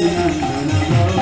Jaya